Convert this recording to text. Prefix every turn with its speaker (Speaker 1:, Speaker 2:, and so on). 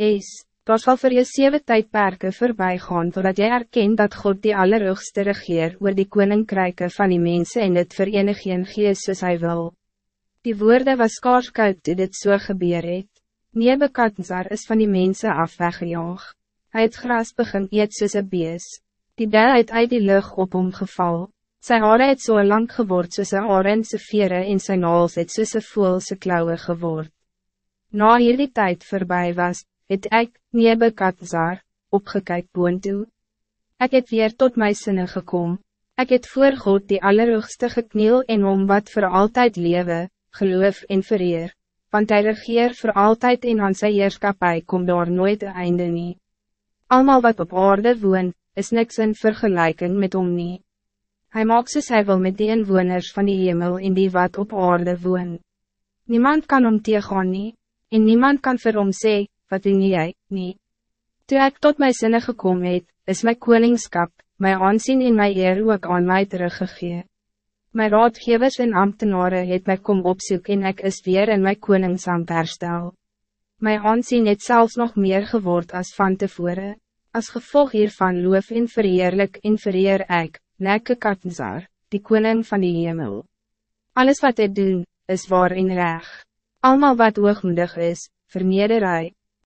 Speaker 1: is, daar sal vir jou sewe tydperke voorbij gaan, totdat jy erkent dat God die allerhoogste regeer oor die koninkryke van die mensen en het verenig een gees soos hy wil. Die woorden was skaarskoud toe dit so gebeur het. Nebekadzar is van die mensen af weggejaag. Hy het gras begin eet soos een bees. Die del het uit die lucht op hom geval. Sy haare het so lang geword soos een arendse vere en sy naals het soos een voelse klauwe geword. Na hierdie tijd voorbij was, het ek, Nebekadzar, opgekyk boontoe. Ek het weer tot my sinne gekom. Ek het voor God die allerhoogste gekniel en om wat voor altijd lewe, geloof en vereer, want hij regeer voor altijd en aan sy heerskapie kom daar nooit een einde nie. Almal wat op aarde woon, is niks in vergelijking met hom nie. Hy maak soos hy wil met die inwoners van die hemel en die wat op aarde woon. Niemand kan om teegaan nie, en niemand kan vir hom sê, wat doen jy, nie. Toe ek tot my sinne gekom het, is my koningskap, my aansien en my eer ook aan my teruggegeven. Mijn raadgevers en ambtenaren het mij kom opzoek en ik is weer in mijn koningsambt herstel. Mijn aanzien het zelfs nog meer geword als van tevoren. Als gevolg hiervan loof en verheerlijk en vereer ek, Nekke Katnzar, die koning van die hemel. Alles wat hij doen, is waar en reg. Almal wat hoogmoedig is, vernederij,